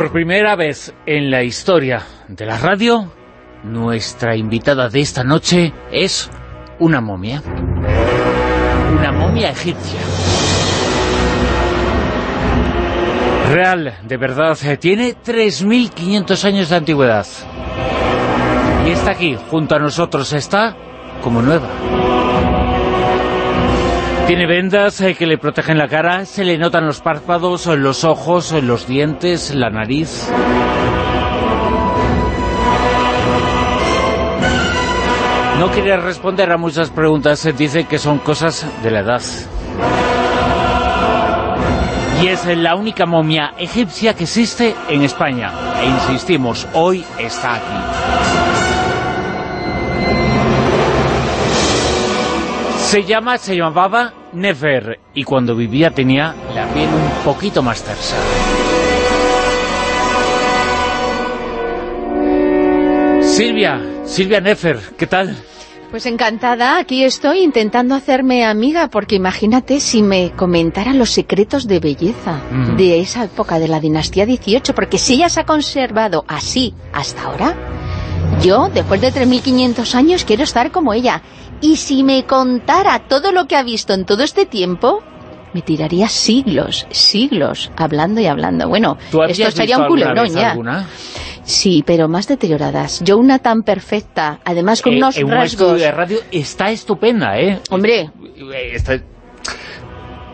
Por primera vez en la historia de la radio, nuestra invitada de esta noche es una momia. Una momia egipcia. Real, de verdad, eh, tiene 3.500 años de antigüedad. Y está aquí, junto a nosotros, está como nueva. Tiene vendas eh, que le protegen la cara, se le notan los párpados, los ojos, los dientes, la nariz. No quiere responder a muchas preguntas, eh, dice que son cosas de la edad. Y es la única momia egipcia que existe en España. E insistimos, hoy está aquí. Se llama, se llamaba Nefer y cuando vivía tenía la piel un poquito más tersa. Silvia, Silvia Nefer, ¿qué tal? Pues encantada, aquí estoy intentando hacerme amiga, porque imagínate si me comentara los secretos de belleza Mm. de esa época de la dinastía 18, porque si ella se ha conservado así hasta ahora, yo, después de 3.500 años, quiero estar como ella. Y si me contara todo lo que ha visto en todo este tiempo, me tiraría siglos, siglos, hablando y hablando. Bueno, ¿Tú habías esto sería un vez ya. alguna? Sí, pero más deterioradas. Yo una tan perfecta, además con Eh, unos en un estudio rasgos... de radio está estupenda, ¿eh? Hombre, Eh, está-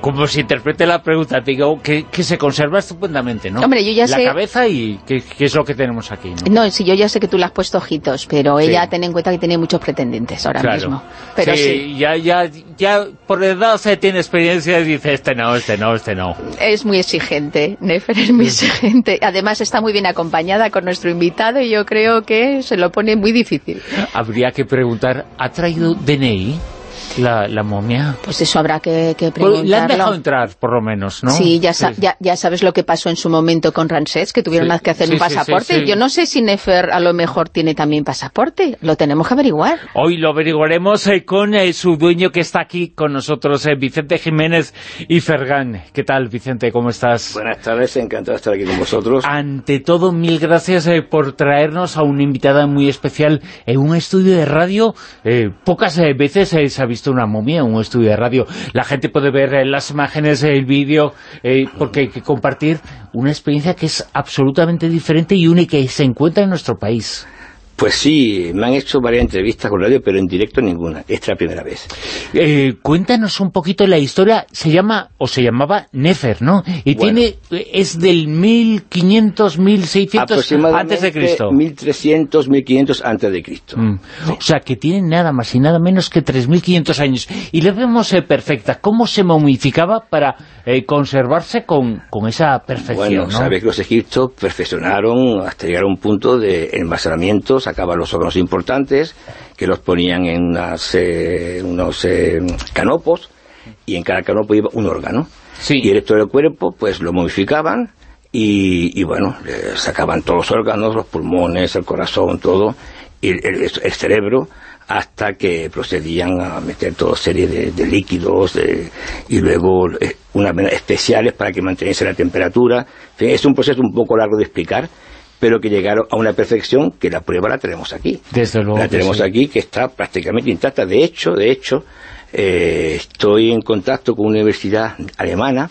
como se interprete la pregunta, te digo que, que se conserva estupendamente, ¿no? Hombre, yo ya la sé- cabeza y qué es lo que tenemos aquí, ¿no? No, si yo ya sé que tú le has puesto ojitos, pero Sí. ella ten en cuenta que tiene muchos pretendientes ahora Claro. mismo. Pero sí, Ya, ya, ya por edad se tiene experiencia y dice este no, este no, este no. es muy exigente, Nefer es muy exigente. Además está muy bien acompañada con nuestro invitado y yo creo que se lo pone muy difícil. Habría que preguntar, ¿ha traído DNI la, la momia? Pues eso habrá que, que Pues, Le han dejado preguntarlo. entrar, por lo menos, ¿no? Sí, ya, sa- ya, ya sabes lo que pasó en su momento con Ramsés, que tuvieron Sí, que hacer sí, un sí, pasaporte. sí, sí. Yo no sé si Nefer a lo mejor tiene también pasaporte. Lo tenemos que averiguar. Hoy lo averiguaremos eh, con eh, su dueño que está aquí con nosotros, eh, Vicente Jiménez y Fergán. ¿Qué tal, Vicente? ¿Cómo estás? Buenas tardes, encantado de estar aquí con vosotros. Ante todo, mil gracias eh, por traernos a una invitada muy especial en un estudio de radio. Eh, pocas eh, veces eh, se ha visto una momia en un estudio de radio. La gente puede ver eh, las imágenes, el vídeo, eh, porque hay que compartir una experiencia que es absolutamente diferente y única y se encuentra en nuestro país. Pues sí, me han hecho varias entrevistas con radio, pero en directo ninguna. Esta es la primera vez. Eh, cuéntanos un poquito la historia. Se llama, o se llamaba Nefer, ¿no? Y Bueno. tiene, es del 1500, 1600 antes de Cristo. 1300, 1500 antes de Cristo. Mm. O sea, que tiene nada más y nada menos que 3.500 años. Y la vemos eh, perfecta. ¿Cómo se momificaba para eh, conservarse con, con esa perfección? Bueno, ¿no? sabes que los egipcios perfeccionaron hasta llegar a un punto de envasalamiento, sacaban los órganos importantes, que los ponían en unas, eh, unos eh, canopos, y en cada canopo iba un órgano. Sí. Y el resto del cuerpo, pues lo modificaban, y, y bueno, le sacaban todos los órganos, los pulmones, el corazón, todo, y el, el- el cerebro, hasta que procedían a meter toda serie de, de líquidos de- y luego eh, unas especiales para que manteniese la temperatura. En fin, es un proceso un poco largo de explicar, pero que llegaron a una perfección que la prueba la tenemos aquí. Desde luego La tenemos sí. aquí que está prácticamente intacta. De hecho, de hecho, eh, estoy en contacto con una universidad alemana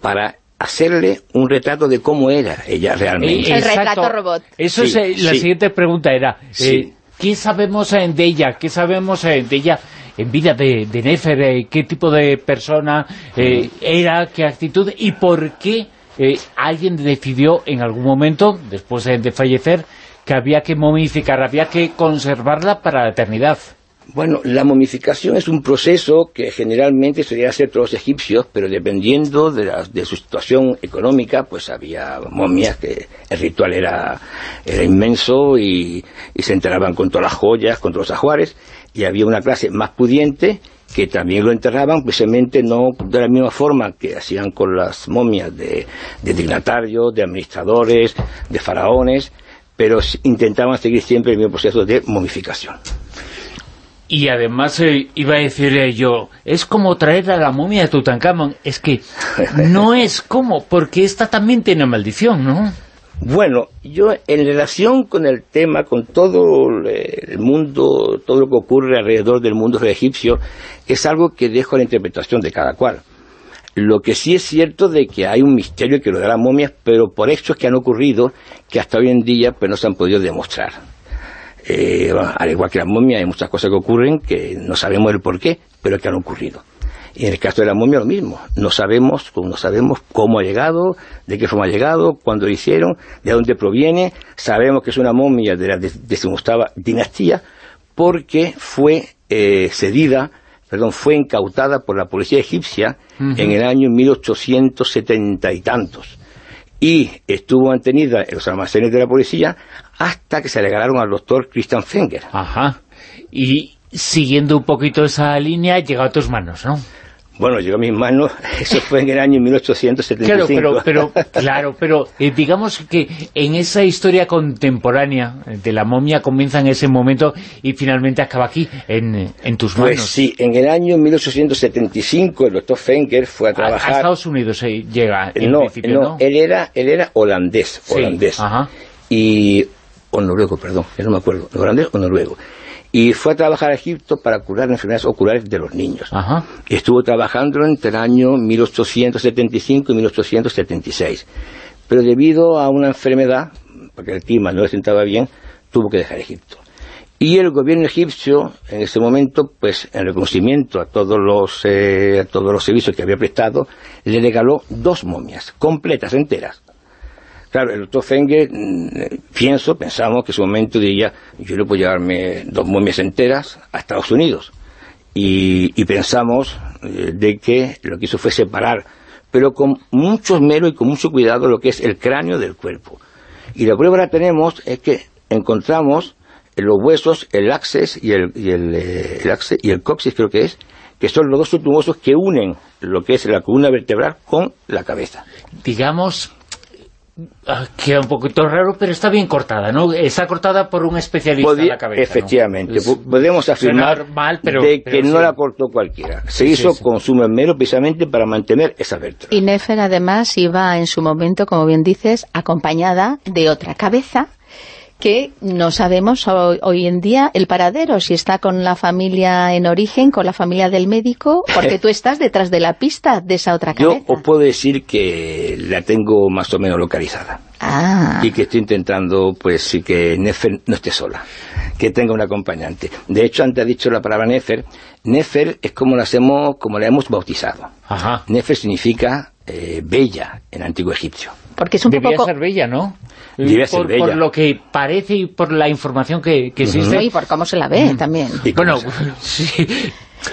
para hacerle un retrato de cómo era ella realmente. Eh, El retrato robot. Eso Sí, es, eh, la sí. siguiente pregunta era, eh. ¿qué sabemos de ella? ¿Qué sabemos de ella en vida de, de Nefer? ¿Qué tipo de persona eh, era? ¿Qué actitud? ¿Y por qué eh, alguien decidió en algún momento, después de fallecer, que había que momificar, había que conservarla para la eternidad? Bueno, la momificación es un proceso que generalmente solían hacer todos los egipcios, pero dependiendo de, la- de su situación económica, pues había momias que el ritual era, inmenso y, y se enterraban con todas las joyas, con todos los ajuares, y había una clase más pudiente que también lo enterraban, precisamente no de la misma forma que hacían con las momias de, de dignatarios, de administradores, de faraones, pero intentaban seguir siempre el mismo proceso de momificación. Y además eh, iba a decir eh, yo, es como traer a la momia de Tutankamón. Es que no es como, porque esta también tiene maldición, ¿no? Bueno, yo en relación con el tema, con todo el mundo, todo lo que ocurre alrededor del mundo egipcio, es algo que dejo a la interpretación de cada cual. Lo que sí es cierto de que hay un misterio que lo da las momias, pero por hechos que han ocurrido que hasta hoy en día pues no se han podido demostrar. Eh, al igual que las momias hay muchas cosas que ocurren que no sabemos el por qué, pero que han ocurrido. Y en el caso de la momia lo mismo. No sabemos, no sabemos cómo ha llegado, de qué forma ha llegado, cuándo lo hicieron, de dónde proviene. Sabemos que es una momia de la decimoctava dinastía porque fue eh, cedida, perdón, fue incautada por la policía egipcia en el año 1870 y tantos. Y estuvo mantenida en los almacenes de la policía hasta que se le regalaron al doctor Christian Fenger. Ajá. Y siguiendo un poquito esa línea, llega a tus manos, ¿no? Bueno, llegó a mis manos, eso fue en el año 1875. Claro, pero, pero, claro, pero eh, digamos que en esa historia contemporánea de la momia comienza en ese momento y finalmente acaba aquí, en, tus pues manos. Pues sí, en el año 1875 el doctor Fenger fue a trabajar... A, Estados Unidos eh, llega en no, principio, no, él era, él era holandés, holandés. ajá. Y, o noruego, perdón, ya no me acuerdo, holandés o noruego y fue a trabajar a Egipto para curar enfermedades oculares de los niños. Estuvo trabajando entre el año 1875 y 1876, pero debido a una enfermedad, porque el clima no le sentaba bien, tuvo que dejar Egipto. Y el gobierno egipcio, en ese momento, pues en reconocimiento a todos los, eh, a todos los servicios que había prestado, le regaló dos momias, completas, enteras, Claro, el doctor Fenger, mm, pienso, pensamos que en su momento diría, yo le puedo llevarme dos momias enteras a Estados Unidos. Y, pensamos eh, de que lo que hizo fue separar, pero con mucho esmero y con mucho cuidado lo que es el cráneo del cuerpo. Y la prueba que tenemos es que encontramos en los huesos el axis y el, y el, eh, y el coxis creo que es, que son los dos subtumosos que unen lo que es la columna vertebral con la cabeza. Digamos queda un poquito raro, pero está bien cortada, ¿no? Está cortada por un especialista en la cabeza, Efectivamente, podemos afirmar de que no la cortó cualquiera. Se hizo con su mero precisamente para mantener esa vértebra. Y Nefer además iba en su momento, como bien dices, acompañada de otra cabeza que no sabemos hoy, en día el paradero, si está con la familia en origen, con la familia del médico, porque tú estás detrás de la pista de esa otra cabeza. Yo os puedo decir que la tengo más o menos localizada. Ah. Y que estoy intentando, pues sí que Nefer no esté sola, que tenga un acompañante. De hecho, antes ha dicho la palabra Nefer, Nefer es como la hemos, como la hemos bautizado. Nefer significa eh, bella en antiguo egipcio. Porque es un poco... ser bella, ¿no? por, lo que parece y por la información que, existe. Y por cómo se la ve también. Bueno, sí,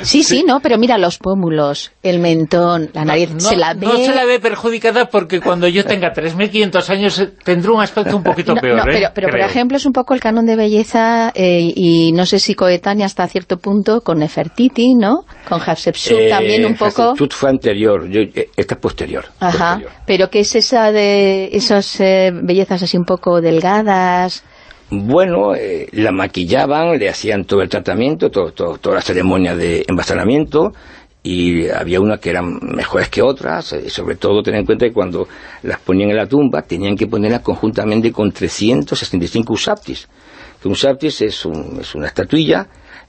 Sí, sí, no, pero mira los pómulos, el mentón, la nariz, se la ve... No se la ve perjudicada porque cuando yo tenga 3.500 años eh, tendrá un aspecto un poquito peor, no, pero, ¿eh? pero por ejemplo es un poco el canon de belleza eh, y no sé si coetánea hasta cierto punto con Nefertiti, ¿no? Con Hatshepsut también un poco... Hatshepsut fue anterior, esta es posterior. Ajá, pero ¿qué es esa de esas bellezas así un poco delgadas bueno, eh, la maquillaban, le hacían todo el tratamiento, toda la ceremonia de envasalamiento, y había unas que eran mejores que otras, y sobre todo tener en cuenta que cuando las ponían en la tumba tenían que ponerlas conjuntamente con 365 usaptis. un usaptis es, es una estatuilla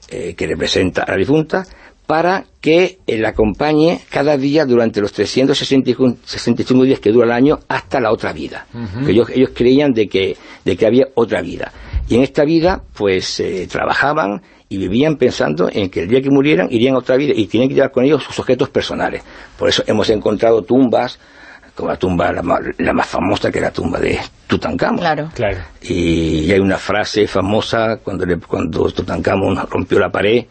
eh, que representa a la difunta, para que la acompañe cada día durante los 365 días que dura el año hasta la otra vida. ellos, ellos creían de que, de que había otra vida. Y en esta vida, pues, eh, trabajaban y vivían pensando en que el día que murieran irían a otra vida y tienen que llevar con ellos sus objetos personales. Por eso hemos encontrado tumbas, como la tumba la, más famosa que es la tumba de Tutankamón. Claro. claro. Y, hay una frase famosa cuando, cuando Tutankamón rompió la pared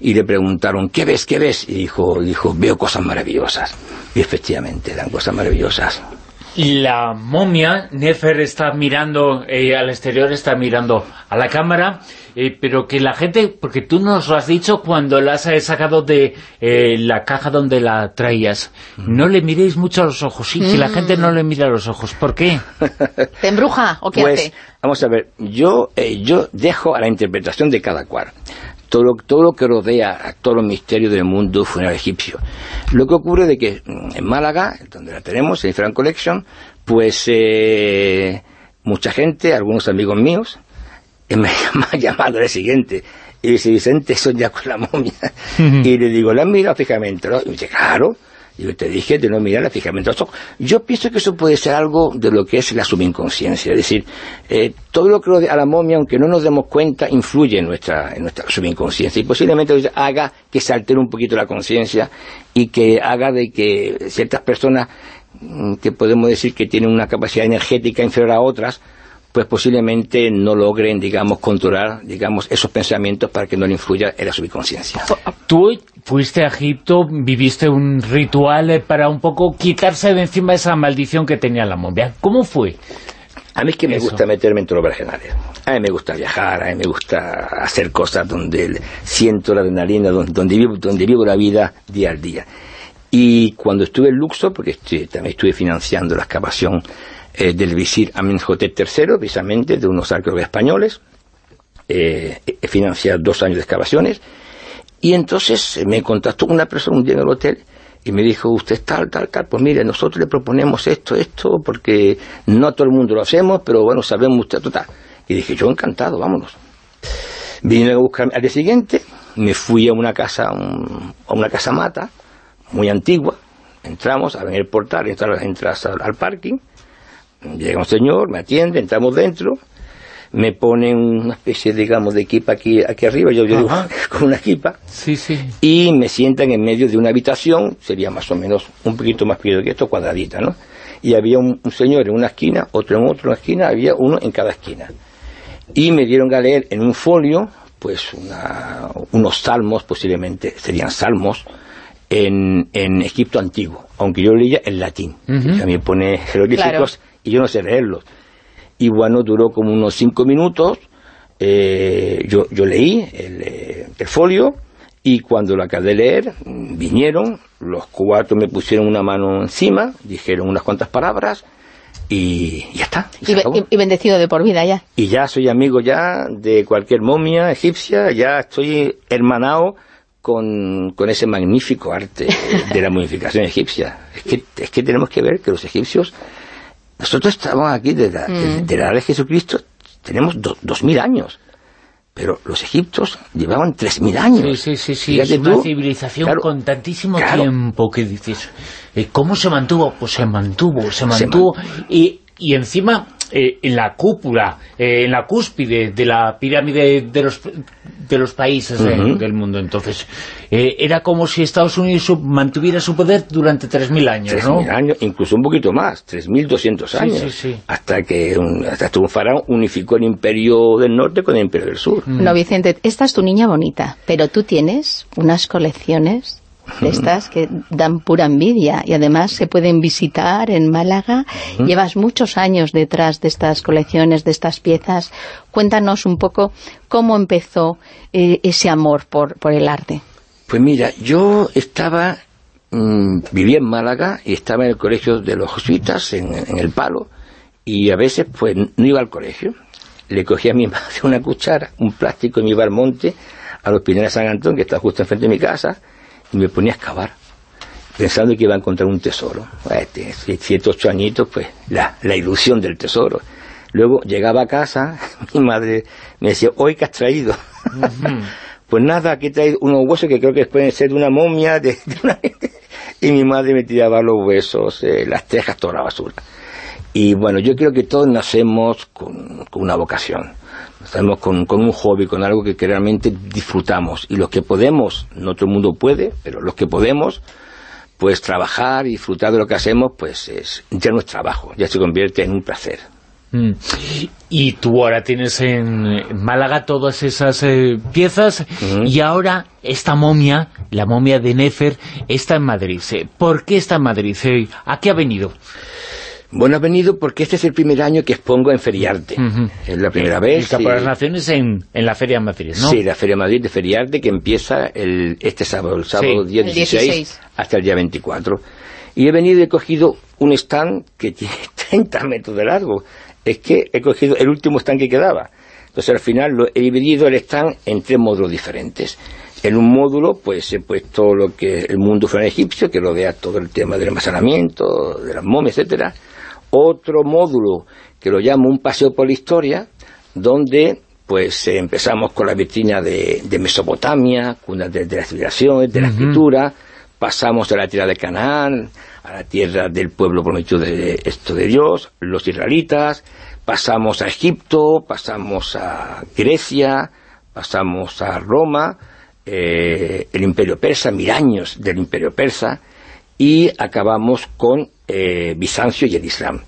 y le preguntaron, ¿qué ves, qué ves? Y dijo, dijo veo cosas maravillosas. Y efectivamente, eran cosas maravillosas. La momia, Nefer está mirando eh, al exterior, está mirando a la cámara, eh, pero que la gente, porque tú nos lo has dicho cuando la has sacado de eh, la caja donde la traías, no le miréis mucho a los ojos, sí, que la gente no le mira a los ojos, ¿por qué? ¿Te embruja o qué pues, hace? Vamos a ver, yo, yo dejo a la interpretación de cada cual todo lo, que rodea a todos los misterios del mundo funeral egipcio. Lo que ocurre de que mm, en Málaga, donde la tenemos, en Frank Collection, pues eh, mucha gente, algunos amigos míos, me han llamado el siguiente, y dice, Vicente, eso ya con la momia. y le digo, la mira fijamente, ¿no? Y me dice, claro, y te dije de no mirarla fijamente Yo pienso que eso puede ser algo de lo que es la subinconsciencia. Es decir, eh, todo lo que rodea a la momia, aunque no nos demos cuenta, influye en nuestra, en nuestra subinconsciencia. Y posiblemente haga que se altere un poquito la conciencia y que haga de que ciertas personas mm, que podemos decir que tienen una capacidad energética inferior a otras, pues posiblemente no logren, digamos, controlar, digamos, esos pensamientos para que no le influya en la subconsciencia. Tú fuiste a Egipto, viviste un ritual eh, para un poco quitarse de encima esa maldición que tenía la momia. ¿Cómo fue? A mí es que me gusta meterme en todos los. A mí me gusta viajar, a mí me gusta hacer cosas donde siento la adrenalina, donde, vivo, donde vivo la vida día al día. Y cuando estuve en Luxor, porque también estuve financiando la excavación eh, del visir Amenhotep III, precisamente de unos arqueólogos españoles. Eh, he financiado dos años de excavaciones. Y entonces me contactó una persona un día en el hotel y me dijo, usted tal, tal, tal, pues mire, nosotros le proponemos esto, esto, porque no todo el mundo lo hacemos, pero bueno, sabemos usted, total. Y dije, yo encantado, vámonos. Vine a buscarme al día siguiente, me fui a una casa, a una casa mata, muy antigua, entramos, a ver el portal, entras, entras al parking, Llega un señor, me atiende, entramos dentro, me pone una especie, digamos, de equipa aquí, aquí arriba, yo, yo digo, con una equipa, sí, sí. y me sientan en medio de una habitación, sería más o menos un poquito más pequeño que esto, cuadradita, ¿no? Y había un, señor en una esquina, otro en otra esquina, había uno en cada esquina. Y me dieron a leer en un folio, pues unos salmos, posiblemente serían salmos, en, en Egipto antiguo, aunque yo leía en latín. También pone jeroglíficos y yo no sé leerlos. Y bueno, duró como unos cinco minutos, eh, yo, yo leí eh, el, folio y cuando lo acabé de leer, vinieron, los cuatro me pusieron una mano encima, dijeron unas cuantas palabras y ya está. Y, bendecido de por vida ya. Y ya soy amigo ya de cualquier momia egipcia, ya estoy hermanado con, con ese magnífico arte de la momificación egipcia. Es que, es que tenemos que ver que los egipcios nosotros estamos aquí de la, mm. edad de Jesucristo, tenemos dos mil años. Pero los egipcios llevaban tres mil años. Sí, sí, sí, es una civilización con tantísimo tiempo que dices. Eh, ¿Cómo se mantuvo? Pues se mantuvo, se mantuvo. y, y encima eh, en la cúpula, eh, en la cúspide de la pirámide de los, de los países del mundo. Entonces, eh, era como si Estados Unidos mantuviera su poder durante 3.000 años, 3.000 años, incluso un poquito más, 3.200 años, hasta que un, hasta un faraón unificó el imperio del norte con el imperio del sur. No, Vicente, esta es tu niña bonita, pero tú tienes unas colecciones de estas que dan pura envidia y además se pueden visitar en Málaga. Llevas muchos años detrás de estas colecciones, de estas piezas. Cuéntanos un poco cómo empezó eh, ese amor por, por el arte. Pues mira, yo estaba, mm, vivía en Málaga y estaba en el colegio de los jesuitas, en, El Palo, y a veces pues no iba al colegio. Le cogía a mi madre una cuchara, un plástico y me iba al monte, a los Pineros de San Antón, que está justo enfrente de mi casa, y me ponía a excavar, pensando que iba a encontrar un tesoro. Este, siete, ocho añitos, pues la, la ilusión del tesoro. Luego llegaba a casa, mi madre me decía, ¿hoy qué has traído? pues nada, aquí he traído unos huesos que creo que pueden ser de una momia, de, una... y mi madre me tiraba los huesos, eh, las tejas, toda la basura. Y bueno, yo creo que todos nacemos con, con una vocación. Estamos con, con, un hobby, con algo que, realmente disfrutamos. Y los que podemos, no todo el mundo puede, pero los que podemos, pues trabajar y disfrutar de lo que hacemos, pues es, ya no es trabajo, ya se convierte en un placer. Mm. Y tú ahora tienes en Málaga todas esas eh, piezas y ahora esta momia, la momia de Nefer, está en Madrid. ¿Por qué está en Madrid? ¿A qué ha venido? Bueno, ha venido porque este es el primer año que expongo en Feriarte. Es la primera vez. Y por las Naciones en, en, la Feria de Madrid, ¿no? Sí, la Feria de Madrid de Feriarte que empieza el, este sábado, el sábado día 16, hasta el día 24. Y he venido y he cogido un stand que tiene 30 metros de largo. Es que he cogido el último stand que quedaba. Entonces al final lo, he dividido el stand en tres módulos diferentes. En un módulo pues he puesto lo que el mundo fue egipcio, que rodea todo el tema del almacenamiento, de las momias, etcétera otro módulo que lo llamo un paseo por la historia, donde pues empezamos con la vitrina de, Mesopotamia, cuna de, la civilización, de la escritura, pasamos a la tierra de Canaán, a la tierra del pueblo prometido de esto de Dios, los israelitas, pasamos a Egipto, pasamos a Grecia, pasamos a Roma, eh, el imperio persa, mil años del imperio persa, y acabamos con eh, Bizancio y el Islam.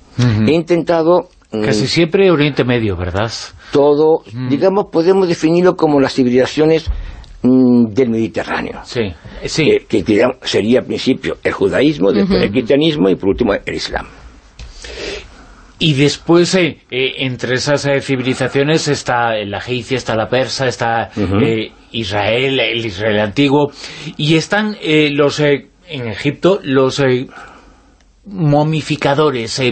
He intentado... Mm, Casi siempre Oriente Medio, ¿verdad? Todo, digamos, podemos definirlo como las civilizaciones Mm, del Mediterráneo. Sí, sí. que sería al principio el judaísmo, después el cristianismo y por último el islam. Y después, eh, eh, entre esas eh, civilizaciones está la egipcia, está la persa, está Israel, el Israel antiguo, y están los en Egipto los momificadores,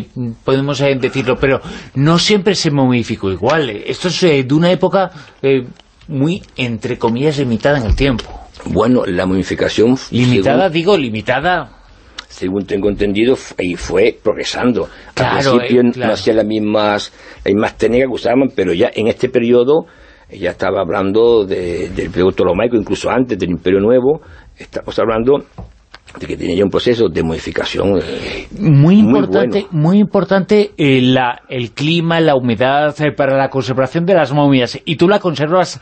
podemos decirlo, pero no siempre se momificó igual. Esto es de una época muy, entre comillas, limitada en el tiempo. Bueno, la momificación... Limitada, digo, limitada... Según tengo entendido, y fue progresando. Al principio eh, no hacía las mismas, las mismas técnicas que usaban, pero ya en este periodo, ya estaba hablando del periodo ptolomaico, incluso antes del Imperio Nuevo, estamos hablando de que tenía un proceso de modificación eh, muy importante muy, importante eh, la, el clima, la humedad eh, para la conservación de las momias y tú la conservas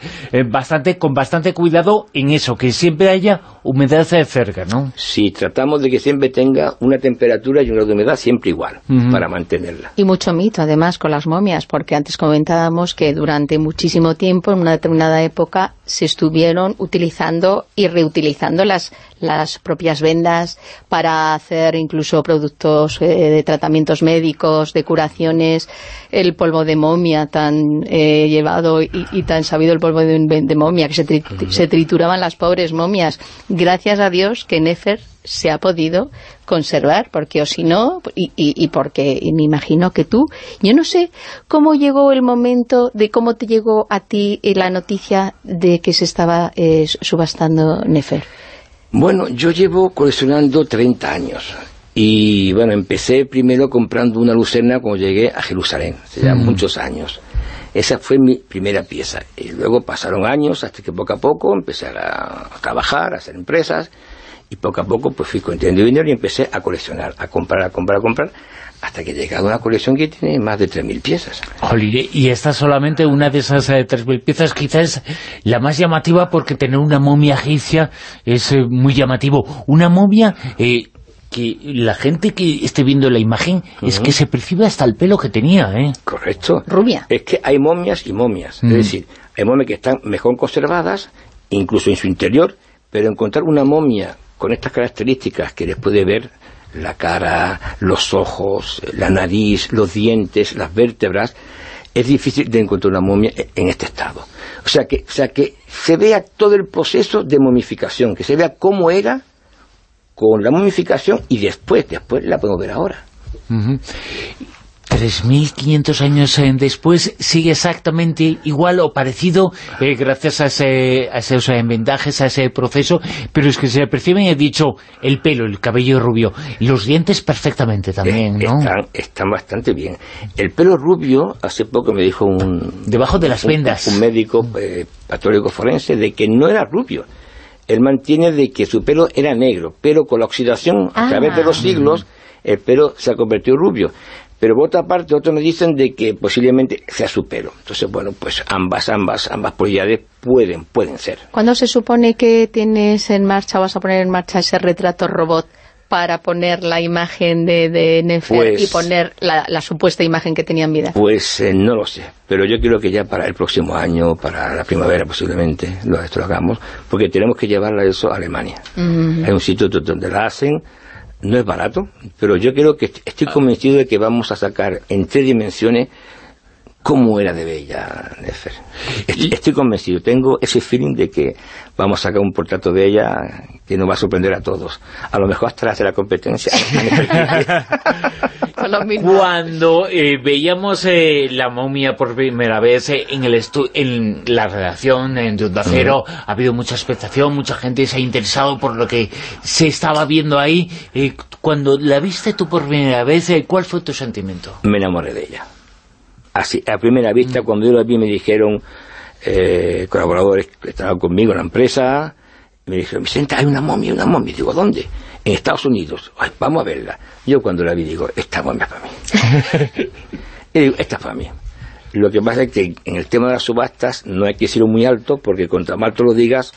bastante con bastante cuidado en eso, que siempre haya humedad cerca, ¿no? Sí, tratamos de que siempre tenga una temperatura y una humedad siempre igual para mantenerla. Y mucho mito además con las momias, porque antes comentábamos que durante muchísimo tiempo, en una determinada época, se estuvieron utilizando y reutilizando las, las propias vendas para hacer incluso productos eh, de tratamientos médicos, de curaciones, el polvo de momia tan eh, llevado y, tan sabido el polvo de, momia, que se, se, trituraban las pobres momias. Gracias a Dios que Nefer se ha podido conservar, porque o si no, y, y, porque me imagino que tú, yo no sé cómo llegó el momento de cómo te llegó a ti la noticia de que se estaba eh, subastando Nefer. Bueno, yo llevo coleccionando 30 años. Y bueno, empecé primero comprando una lucerna cuando llegué a Jerusalén, hace ya mm. muchos años. Esa fue mi primera pieza. Y luego pasaron años hasta que poco a poco empecé a, trabajar, a hacer empresas y poco a poco pues fui conteniendo dinero y empecé a coleccionar, a comprar, a comprar, a comprar, hasta que he llegado a una colección que tiene más de 3.000 piezas. y esta solamente una de esas 3.000 eh, piezas, quizás la más llamativa porque tener una momia egipcia es eh, muy llamativo. Una momia... Eh, que la gente que esté viendo la imagen es que se percibe hasta el pelo que tenía, ¿eh? Correcto. Rubia. Es que hay momias y momias. Es mm. decir, hay momias que están mejor conservadas, incluso en su interior, pero encontrar una momia con estas características que les puede ver la cara, los ojos, la nariz, los dientes, las vértebras, es difícil de encontrar una momia en este estado. O sea que, o sea que se vea todo el proceso de momificación, que se vea cómo era con la momificación y después, después la podemos ver ahora. 3.500 años eh, después sigue exactamente igual o parecido eh, gracias a, ese, a esos vendajes, a ese proceso, pero es que se perciben, he dicho, el pelo, el cabello rubio, los dientes perfectamente también, ¿no? Están, bastante bien. El pelo rubio, hace poco me dijo un... Debajo de las vendas. Un, médico eh, patólico forense de que no era rubio. Él mantiene de que su pelo era negro, pero con la oxidación a través de los ah. siglos el pelo se ha convertido rubio pero por otra parte otros me dicen de que posiblemente sea su pelo. Entonces, bueno, pues ambas, ambas, ambas posibilidades pueden, pueden ser. ¿Cuándo se supone que tienes en marcha, vas a poner en marcha ese retrato robot para poner la imagen de, de Nefer y pues poner la, supuesta imagen que tenía en vida? Pues eh, no lo sé, pero yo creo que ya para el próximo año, para la primavera posiblemente, lo, esto lo hagamos, porque tenemos que llevarla eso a Alemania. Hay un sitio donde la hacen, no es barato, pero yo creo que estoy convencido de que vamos a sacar en tres dimensiones cómo era de bella Nefer. Estoy convencido, tengo ese feeling de que vamos a sacar un portrato de ella que nos va a sorprender a todos. A lo mejor hasta hace la competencia. Cuando eh, veíamos eh, la momia por primera vez eh, en el en la redacción en Onda Cero, ha habido mucha expectación, mucha gente se ha interesado por lo que se estaba viendo ahí. Cuando la viste tú por primera vez, eh, ¿cuál fue tu sentimiento? Me enamoré de ella. Así, a primera vista, mm. cuando yo la vi me dijeron eh, colaboradores que estaban conmigo en la empresa, me dijeron, Vicente, hay una momia, una momia. Digo, ¿dónde? En Estados Unidos. vamos a verla. Yo cuando la vi digo, esta momia es para mí. y digo, esta es para mí. Lo que pasa es que en el tema de las subastas no hay que ser muy alto, porque contra más tú lo digas,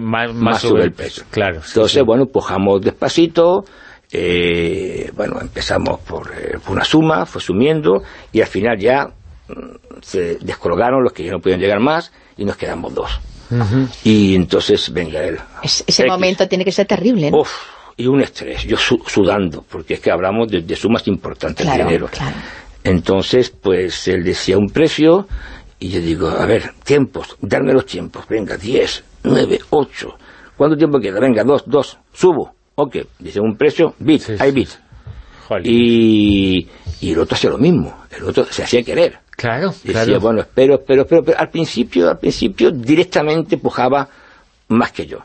más, sube. el peso. Claro, Entonces, bueno, pujamos despacito, eh, bueno, empezamos por, eh, por, una suma, fue sumiendo, y al final ya mm, se descolgaron los que ya no podían llegar más, y nos quedamos dos. Y entonces, venga él. ese momento tiene que ser terrible, ¿no? y un estrés, yo sudando, porque es que hablamos de, sumas importantes de dinero. Claro. Entonces, pues él decía un precio, y yo digo, a ver, tiempos, darme los tiempos, venga, 10, 9, 8, ¿cuánto tiempo queda? Venga, 2, 2, subo, ok, dice un precio, bit, hay bit. Y, y el otro hacía lo mismo, el otro se hacía querer. Claro, Decía, bueno, espero, espero, espero, pero al principio, al principio directamente pujaba más que yo.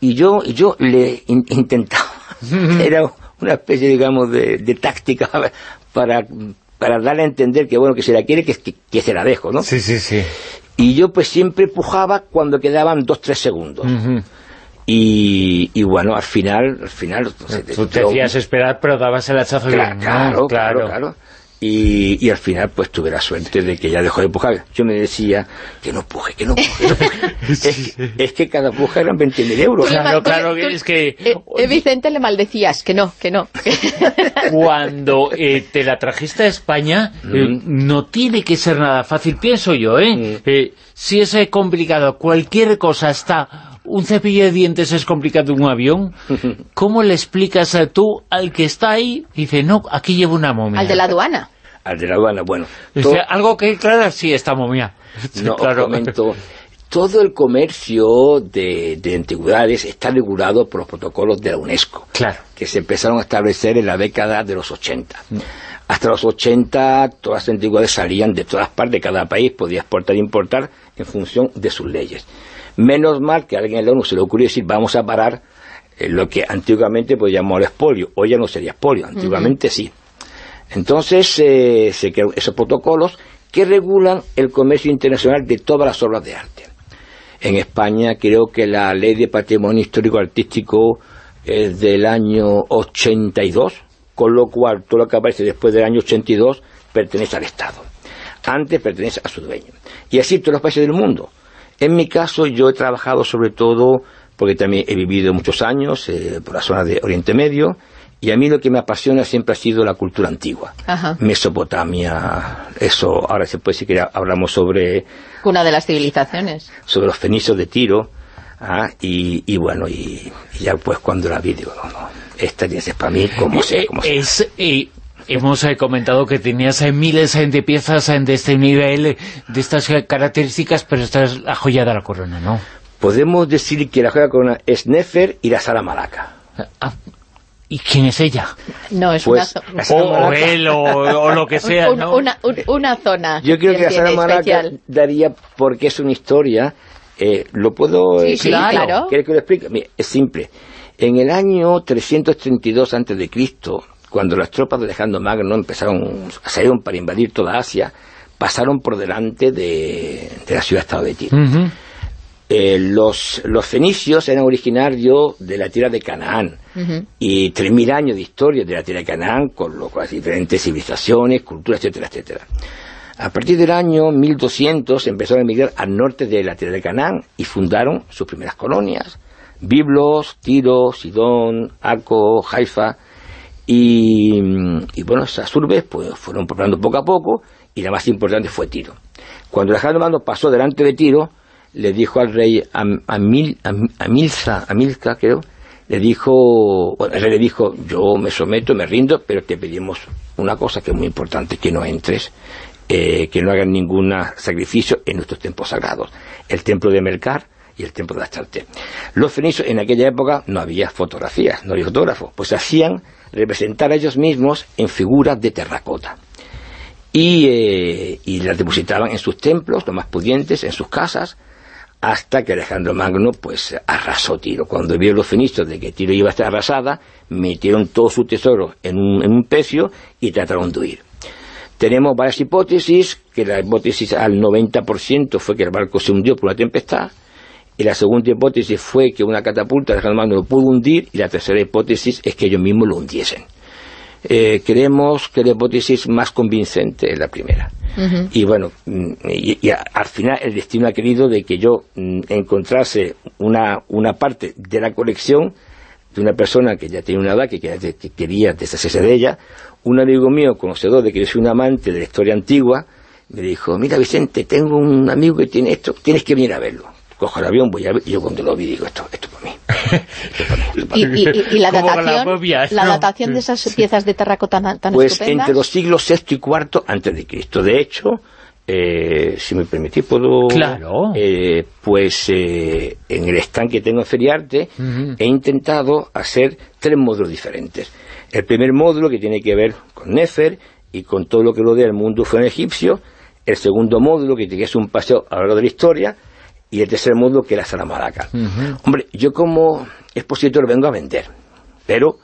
Y yo, yo le intentaba, era una especie, digamos, de, de táctica para, para darle a entender que, bueno, que se la quiere, que, que, se la dejo, ¿no? Sí, sí, sí. Y yo pues siempre pujaba cuando quedaban dos, tres segundos. Y, y, bueno, al final... Al final Tú te hacías esperar, pero dabas el hachazo claro, claro, claro, claro. Y, y, al final pues tuve la suerte de que ya dejó de pujar. Yo me decía que no puje, que no puje. es, que cada puja eran 20.000 euros. Claro, claro, es que... Eh, eh, Vicente le maldecías, que no, que no. Cuando eh, te la trajiste a España, no tiene que ser nada fácil, pienso yo, ¿eh? si es complicado, cualquier cosa está un cepillo de dientes es complicado en un avión, ¿cómo le explicas a tú al que está ahí? Dice, no, aquí llevo una momia. Al de la aduana. Al de la aduana, bueno. Dice, algo que claro, sí, esta momia. No, claro. todo el comercio de, antigüedades está regulado por los protocolos de la UNESCO, claro. que se empezaron a establecer en la década de los 80. Mm. Hasta los 80 todas las antigüedades salían de todas partes, cada país podía exportar e importar en función de sus leyes. Menos mal que a alguien en la ONU se le ocurrió decir, vamos a parar eh, lo que antiguamente pues llamó el expolio. Hoy ya no sería expolio, antiguamente sí. Entonces eh, se crearon esos protocolos que regulan el comercio internacional de todas las obras de arte. En España creo que la ley de patrimonio histórico artístico es del año 82, con lo cual todo lo que aparece después del año 82 pertenece al Estado. Antes pertenece a su dueño. Y así todos los países del mundo. En mi caso yo he trabajado sobre todo, porque también he vivido muchos años eh, por la zona de Oriente Medio, y a mí lo que me apasiona siempre ha sido la cultura antigua. Mesopotamia, eso, ahora se puede decir que hablamos sobre... Una de las civilizaciones. Sobre los fenicios de Tiro, ah, y, bueno, y, ya pues cuando la vi digo, no, no, esta es para mí como sea, como sea. Es, Hemos eh, comentado que tenías eh, miles eh, de piezas de este nivel, de estas características, pero esta es la joya de la corona, ¿no? Podemos decir que la joya de la corona es Nefer y la Sala Malaca. Ah, ¿Y quién es ella? No, es una zona. O, él, o, lo que sea, ¿no? Una, zona. Yo creo que la Sala Malaca daría, porque es una historia, ¿lo puedo sí, claro. ¿Quieres que lo explique? es simple. En el año 332 a.C., cuando las tropas de Alejandro Magno empezaron, salieron para invadir toda Asia, pasaron por delante de, la ciudad-estado de Tiro. Eh, los, fenicios eran originarios de la tierra de Canaán y tres mil años de historia de la tierra de Canaán con, lo, con diferentes civilizaciones, culturas, etcétera, etcétera. A partir del año 1200 empezaron a emigrar al norte de la tierra de Canaán y fundaron sus primeras colonias. Biblos, Tiro, Sidón, Aco, Haifa, y, bueno, esas urbes pues, fueron poblando poco a poco y la más importante fue Tiro. Cuando Alejandro Magno pasó delante de Tiro, le dijo al rey Amil, Amilza, Amilca, creo, le dijo, bueno, el rey le dijo, yo me someto, me rindo, pero te pedimos una cosa que es muy importante, que no entres, eh, que no hagan ningún sacrificio en nuestros templos sagrados. El templo de Melcar y el templo de Astarte. Los fenicios en aquella época no había fotografías, no había fotógrafos, pues hacían representar a ellos mismos en figuras de terracota. Y, eh, y las depositaban en sus templos, los más pudientes, en sus casas, hasta que Alejandro Magno pues arrasó Tiro. Cuando vio los fenicios de que Tiro iba a estar arrasada, metieron todo su tesoro en un, en un pecio y trataron de huir. Tenemos varias hipótesis, que la hipótesis al 90% fue que el barco se hundió por una tempestad, y la segunda hipótesis fue que una catapulta de no lo pudo hundir, y la tercera hipótesis es que ellos mismos lo hundiesen. Eh, creemos que la hipótesis más convincente es la primera. Y bueno, mm, y, al final el destino ha querido de que yo mm, encontrase una, una parte de la colección de una persona que ya tiene una edad, que, que quería deshacerse de ella, un amigo mío, conocedor de que yo soy un amante de la historia antigua, me dijo, mira Vicente, tengo un amigo que tiene esto, tienes que venir a verlo cojo el avión, voy a ver, y yo cuando lo vi digo, esto, esto es para mí. ¿Y, la datación, la datación de esas piezas de terracota tan, Pues entre los siglos VI y IV antes de Cristo. De hecho, eh, si me permitís, puedo... Claro. Eh, pues eh, en el stand que tengo en Feriarte he intentado hacer tres módulos diferentes. El primer módulo que tiene que ver con Nefer y con todo lo que rodea el mundo fue en egipcio. El segundo módulo que es un paseo a lo largo de la historia y el tercer mundo que era Salamaraca. Hombre, yo como expositor vengo a vender, pero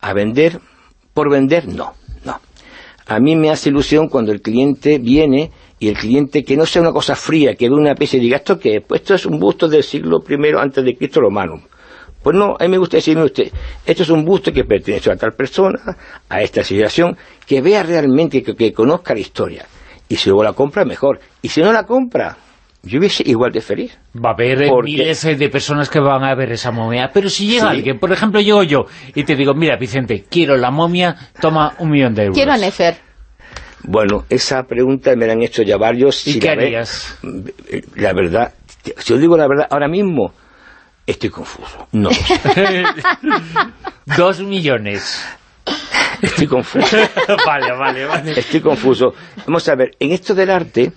a vender por vender no, no. A mí me hace ilusión cuando el cliente viene y el cliente que no sea una cosa fría, que ve una pieza y diga, ¿esto qué? Pues esto es un busto del siglo I antes de Cristo romano. Pues no, a mí me gusta decirme usted, esto es un busto que pertenece a tal persona, a esta civilización, que vea realmente, que, que conozca la historia. Y si luego la compra, mejor. Y si no la compra, yo hubiese igual de feliz. Va a haber miles de personas que van a ver esa momia, pero si llega alguien, por ejemplo llego yo y te digo, mira Vicente, quiero la momia, toma un millón de euros. Quiero a Nefer. Bueno, esa pregunta me la han hecho ya varios. ¿Y qué harías? La, verdad, si os digo la verdad, ahora mismo estoy confuso. No. Dos millones. Estoy confuso. vale, vale, vale. Estoy confuso. Vamos a ver, en esto del arte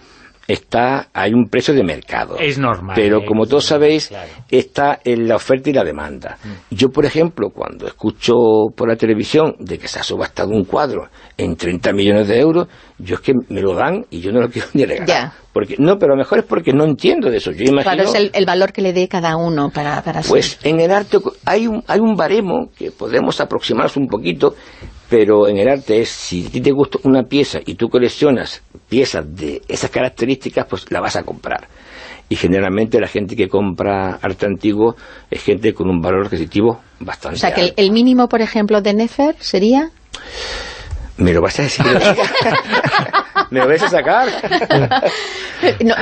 está hay un precio de mercado. Es normal. Pero como todos sabéis, está en la oferta y la demanda. Mm. Yo, por ejemplo, cuando escucho por la televisión de que se ha subastado un cuadro en 30 millones de euros, yo es que me lo dan y yo no lo quiero ni regalar. Porque, no, pero a lo mejor es porque no entiendo de eso. Yo imagino, claro, es el, valor que le dé cada uno para, para Pues en el arte hay un, hay un baremo que podemos aproximarnos un poquito, pero en el arte es, si a ti te gusta una pieza y tú coleccionas piezas de esas características, pues la vas a comprar. Y generalmente la gente que compra arte antiguo es gente con un valor adquisitivo bastante O sea, que el, mínimo, por ejemplo, de Nefer sería... ¿Me lo vas a decir? ¿Me lo vas a sacar?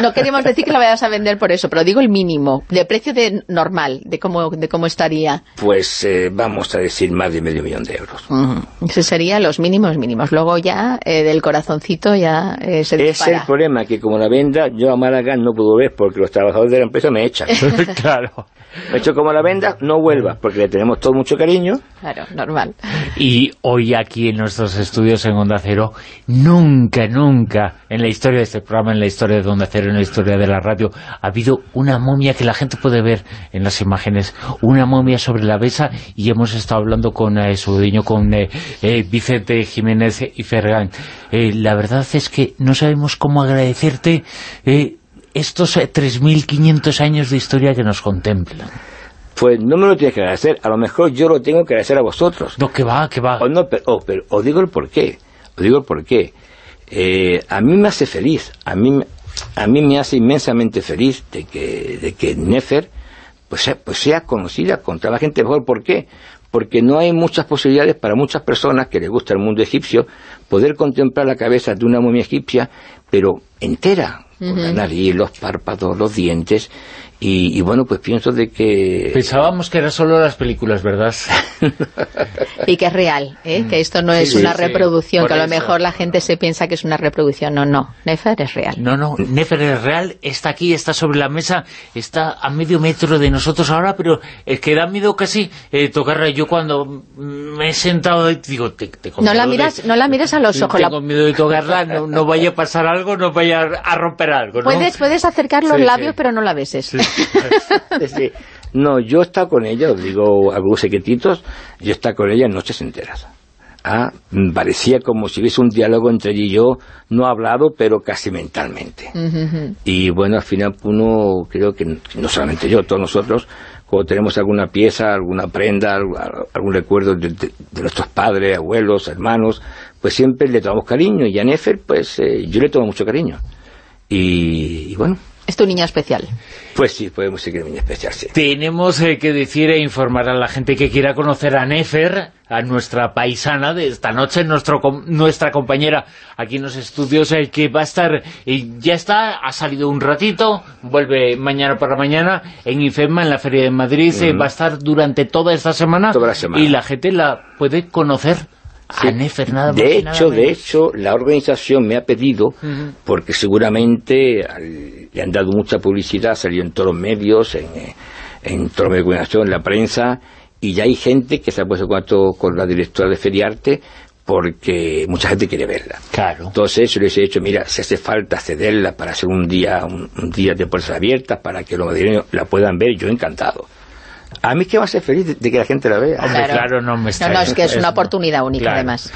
no, queremos decir que la vayas a vender por eso, pero digo el mínimo, de precio de normal, de cómo, de cómo estaría. Pues eh, vamos a decir más de medio millón de euros. Ese serían los mínimos mínimos. Luego ya eh, del corazoncito ya eh, se dispara. Es el problema, que como la venda, yo a Málaga no puedo ver porque los trabajadores de la empresa me echan. claro. De hecho, como la venda, no vuelva, porque le tenemos todo mucho cariño. Claro, normal. Y hoy aquí en nuestros estudios en Onda Cero, nunca, nunca, en la historia de este programa, en la historia de Onda Cero, en la historia de la radio, ha habido una momia que la gente puede ver en las imágenes, una momia sobre la mesa, y hemos estado hablando con eh, su dueño, con eh, eh, Vicente Jiménez y Fergan. la verdad es que no sabemos cómo agradecerte estos 3.500 años de historia que nos contemplan? Pues no me lo tienes que agradecer, a lo mejor yo lo tengo que agradecer a vosotros. No, que va, que va. O no, pero, os digo el porqué, os digo el porqué. Eh, a mí me hace feliz, a mí, a mí me hace inmensamente feliz de que, de que Nefer pues sea, pues sea conocida contra la gente mejor. ¿Por qué? Porque no hay muchas posibilidades para muchas personas que les gusta el mundo egipcio poder contemplar la cabeza de una momia egipcia, pero entera, con la nariz, los párpados, los dientes, y, bueno, pues pienso de que... Pensábamos que eran solo las películas, ¿verdad? y que es real, ¿eh? Mm. que esto no es una reproducción, que a lo mejor la gente se piensa que es una reproducción. No, no, Nefer es real. No, no, Nefer es real, está aquí, está sobre la mesa, está a medio metro de nosotros ahora, pero es que da miedo casi eh, tocarla. Yo cuando me he sentado, digo, te, no, la miras, no la mires a los ojos. Tengo miedo de tocarla, no, vaya a pasar algo, no vaya a romper algo. ¿no? Puedes, puedes acercar los labios, pero no la beses. no, yo he estado con ella, os digo algunos secretitos, yo he estado con ella noches enteras. Ah, parecía como si hubiese un diálogo entre ella y yo, no hablado, pero casi mentalmente. Y bueno, al final uno, creo que no solamente yo, todos nosotros, cuando tenemos alguna pieza, alguna prenda, algún recuerdo de, nuestros padres, abuelos, hermanos, pues siempre le tomamos cariño. Y a Nefer, pues eh, yo le tomo mucho cariño. y bueno, es tu niña especial. Pues sí, podemos es niña especial, sí. Tenemos eh, que decir e informar a la gente que quiera conocer a Nefer, a nuestra paisana de esta noche, nuestro, nuestra compañera aquí en los estudios, eh, que va a estar, eh, ya está, ha salido un ratito, vuelve mañana para mañana en IFEMA, en la Feria de Madrid, va a estar durante toda esta semana, toda la semana, y la gente la puede conocer de hecho, de hecho, la organización me ha pedido, porque seguramente le han dado mucha publicidad, salió en todos los medios, en, en todos los medios de comunicación, en la prensa, y ya hay gente que se ha puesto en contacto con la directora de Feriarte porque mucha gente quiere verla. Claro. Entonces yo les he dicho, mira, si hace falta cederla para hacer un día un, día de puertas abiertas para que los madrileños la puedan ver, yo encantado. A mí que va a ser feliz de, que la gente la vea. claro, no me No, no, es que es, una oportunidad única, además.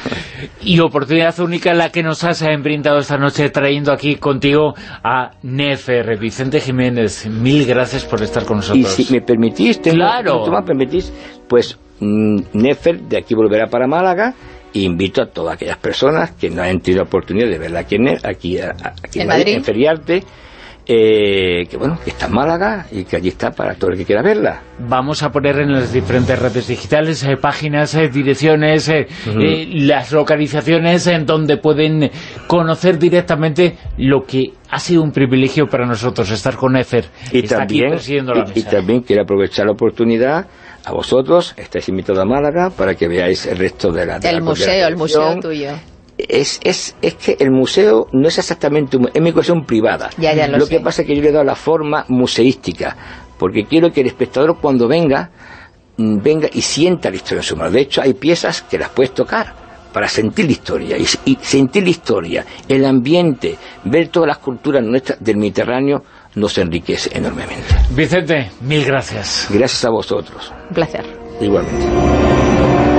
Y oportunidad única la que nos has brindado esta noche trayendo aquí contigo a Nefer. Vicente Jiménez, mil gracias por estar con nosotros. Y si me permitís, claro. me permitís, pues mm, Nefer de aquí volverá para Málaga e invito a todas aquellas personas que no han tenido oportunidad de verla aquí en, aquí, aquí en, Madrid, en Feriarte, eh, que bueno, que está en Málaga y que allí está para todo el que quiera verla. Vamos a poner en las diferentes redes digitales, eh, páginas, eh, direcciones, las localizaciones en donde pueden conocer directamente lo que ha sido un privilegio para nosotros estar con Efer. Y, también, y, también quiero aprovechar la oportunidad a vosotros, estáis invitados a Málaga para que veáis el resto de la... el museo, el museo tuyo es, es, es que el museo no es exactamente un, es mi colección privada. lo, que pasa es que yo le he dado la forma museística, porque quiero que el espectador cuando venga, mm, venga y sienta la historia en su mano. De hecho, hay piezas que las puedes tocar para sentir la historia y, sentir la historia, el ambiente, ver todas las culturas nuestras del Mediterráneo nos enriquece enormemente. Vicente, mil gracias. Gracias a vosotros. Un placer. Igualmente.